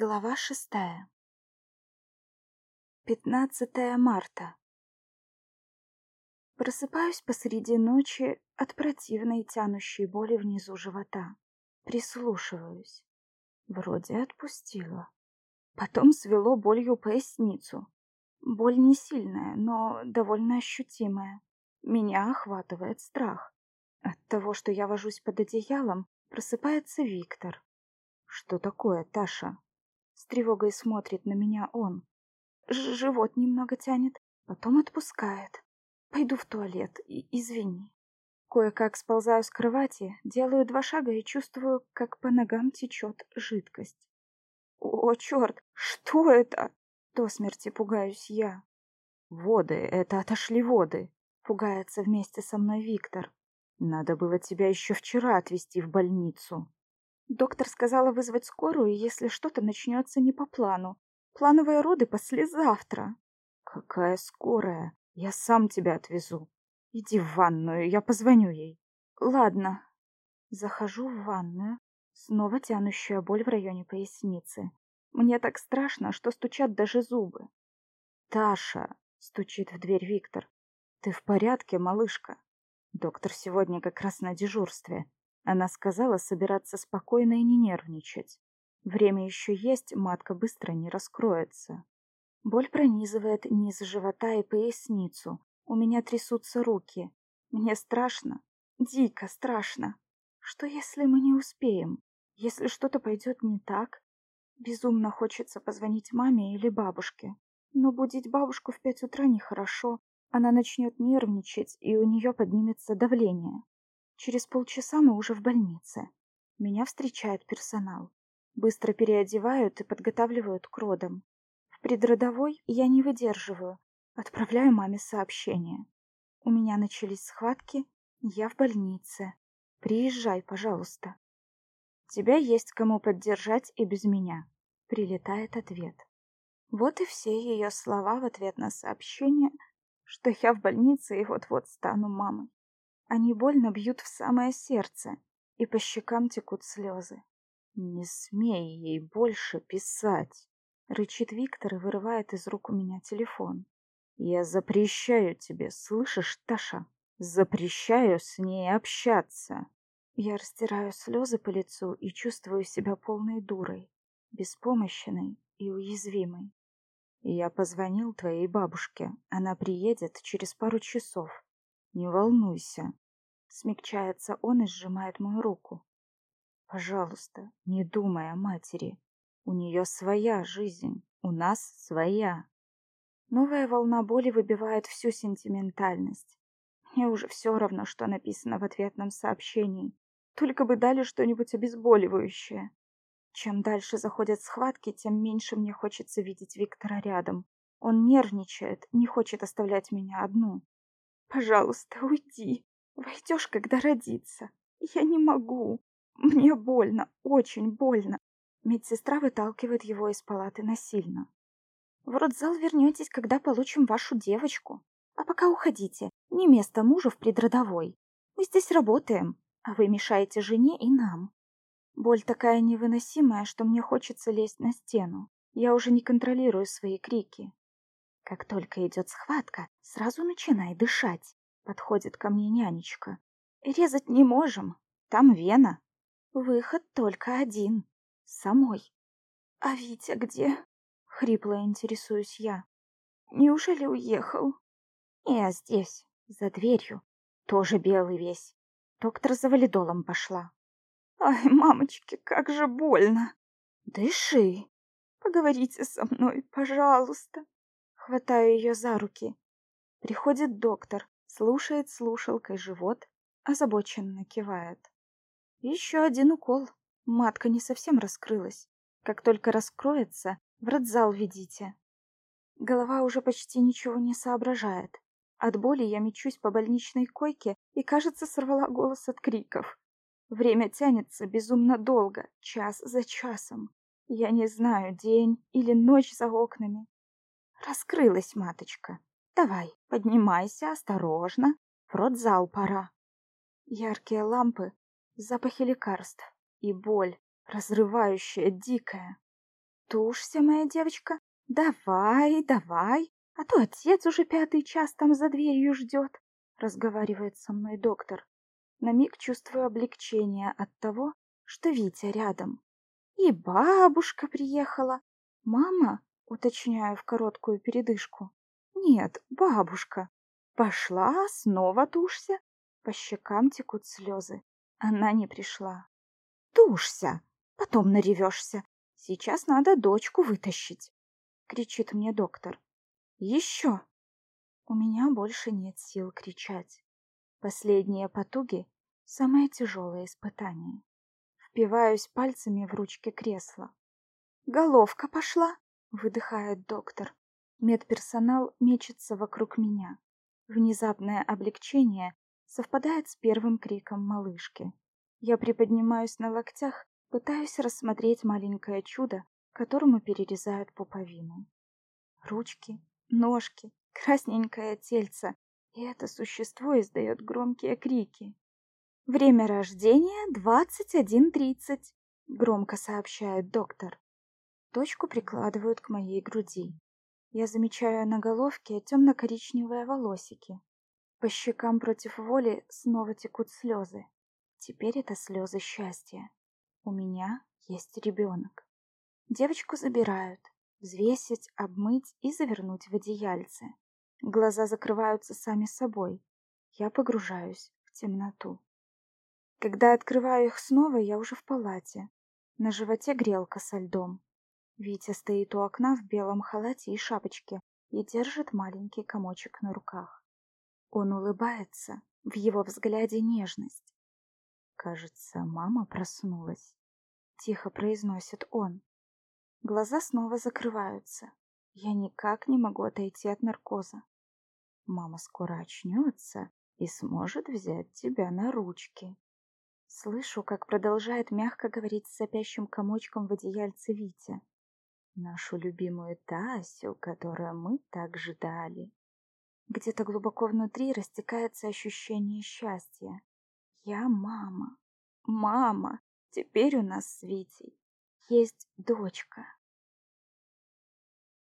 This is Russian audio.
Глава шестая. Пятнадцатое марта. Просыпаюсь посреди ночи от противной тянущей боли внизу живота. Прислушиваюсь. Вроде отпустила. Потом свело болью поясницу. Боль не сильная, но довольно ощутимая. Меня охватывает страх. От того, что я вожусь под одеялом, просыпается Виктор. Что такое, Таша? С тревогой смотрит на меня он. Ж Живот немного тянет, потом отпускает. Пойду в туалет, и извини. Кое-как сползаю с кровати, делаю два шага и чувствую, как по ногам течет жидкость. О, черт, что это? До смерти пугаюсь я. Воды, это отошли воды. Пугается вместе со мной Виктор. Надо было тебя еще вчера отвезти в больницу. Доктор сказала вызвать скорую, если что-то начнется не по плану. Плановые роды послезавтра. Какая скорая? Я сам тебя отвезу. Иди в ванную, я позвоню ей. Ладно. Захожу в ванную. Снова тянущая боль в районе поясницы. Мне так страшно, что стучат даже зубы. Таша, стучит в дверь Виктор. Ты в порядке, малышка? Доктор сегодня как раз на дежурстве. Она сказала собираться спокойно и не нервничать. Время еще есть, матка быстро не раскроется. Боль пронизывает низ живота и поясницу. У меня трясутся руки. Мне страшно, дико страшно. Что если мы не успеем? Если что-то пойдет не так? Безумно хочется позвонить маме или бабушке. Но будить бабушку в пять утра нехорошо. Она начнет нервничать, и у нее поднимется давление. Через полчаса мы уже в больнице. Меня встречает персонал. Быстро переодевают и подготавливают к родам. В предродовой я не выдерживаю. Отправляю маме сообщение. У меня начались схватки, я в больнице. Приезжай, пожалуйста. Тебя есть кому поддержать и без меня. Прилетает ответ. Вот и все ее слова в ответ на сообщение, что я в больнице и вот-вот стану мамой. Они больно бьют в самое сердце, и по щекам текут слезы. «Не смей ей больше писать!» — рычит Виктор и вырывает из рук у меня телефон. «Я запрещаю тебе, слышишь, Таша? Запрещаю с ней общаться!» Я растираю слезы по лицу и чувствую себя полной дурой, беспомощной и уязвимой. Я позвонил твоей бабушке. Она приедет через пару часов. Не волнуйся. Смягчается он и сжимает мою руку. Пожалуйста, не думай о матери. У нее своя жизнь, у нас своя. Новая волна боли выбивает всю сентиментальность. Мне уже все равно, что написано в ответном сообщении. Только бы дали что-нибудь обезболивающее. Чем дальше заходят схватки, тем меньше мне хочется видеть Виктора рядом. Он нервничает, не хочет оставлять меня одну. Пожалуйста, уйди. Войдешь, когда родится. Я не могу. Мне больно, очень больно. Медсестра выталкивает его из палаты насильно. В родзал вернетесь, когда получим вашу девочку. А пока уходите. Не место мужу в предродовой. Мы здесь работаем, а вы мешаете жене и нам. Боль такая невыносимая, что мне хочется лезть на стену. Я уже не контролирую свои крики. Как только идет схватка, сразу начинай дышать. Подходит ко мне нянечка. Резать не можем. Там вена. Выход только один. Самой. А Витя где? Хрипло интересуюсь я. Неужели уехал? Я здесь, за дверью. Тоже белый весь. Доктор за валидолом пошла. Ай, мамочки, как же больно. Дыши. Поговорите со мной, пожалуйста. Хватаю ее за руки. Приходит доктор, слушает слушалкой живот, озабоченно кивает. Еще один укол. Матка не совсем раскрылась. Как только раскроется, в родзал ведите. Голова уже почти ничего не соображает. От боли я мечусь по больничной койке и, кажется, сорвала голос от криков. Время тянется безумно долго, час за часом. Я не знаю, день или ночь за окнами. Раскрылась маточка. Давай, поднимайся осторожно. В родзал пора. Яркие лампы, запахи лекарств и боль, разрывающая, дикая. Тушься, моя девочка. Давай, давай, а то отец уже пятый час там за дверью ждет, разговаривает со мной доктор. На миг чувствую облегчение от того, что Витя рядом. И бабушка приехала. Мама, уточняю в короткую передышку. Нет, бабушка. Пошла, снова тушься. По щекам текут слезы. Она не пришла. Тушься, потом наревешься. Сейчас надо дочку вытащить, кричит мне доктор. Еще. У меня больше нет сил кричать. Последние потуги — самое тяжелое испытание. Впиваюсь пальцами в ручки кресла. «Головка пошла!» — выдыхает доктор. Медперсонал мечется вокруг меня. Внезапное облегчение совпадает с первым криком малышки. Я приподнимаюсь на локтях, пытаюсь рассмотреть маленькое чудо, которому перерезают пуповину. Ручки, ножки, красненькое тельце, и это существо издает громкие крики. Время рождения 21.30, громко сообщает доктор. Точку прикладывают к моей груди. Я замечаю на головке темно-коричневые волосики. По щекам против воли снова текут слезы. Теперь это слезы счастья. У меня есть ребенок. Девочку забирают, взвесить, обмыть и завернуть в одеяльце. Глаза закрываются сами собой. Я погружаюсь в темноту. Когда открываю их снова, я уже в палате. На животе грелка со льдом. Витя стоит у окна в белом халате и шапочке и держит маленький комочек на руках. Он улыбается, в его взгляде нежность. Кажется, мама проснулась. Тихо произносит он. Глаза снова закрываются. Я никак не могу отойти от наркоза. Мама скоро очнется и сможет взять тебя на ручки. Слышу, как продолжает мягко говорить с сопящим комочком в одеяльце Витя. Нашу любимую Тасю, которую мы так ждали. Где-то глубоко внутри растекается ощущение счастья. Я мама. Мама. Теперь у нас с Витей есть дочка.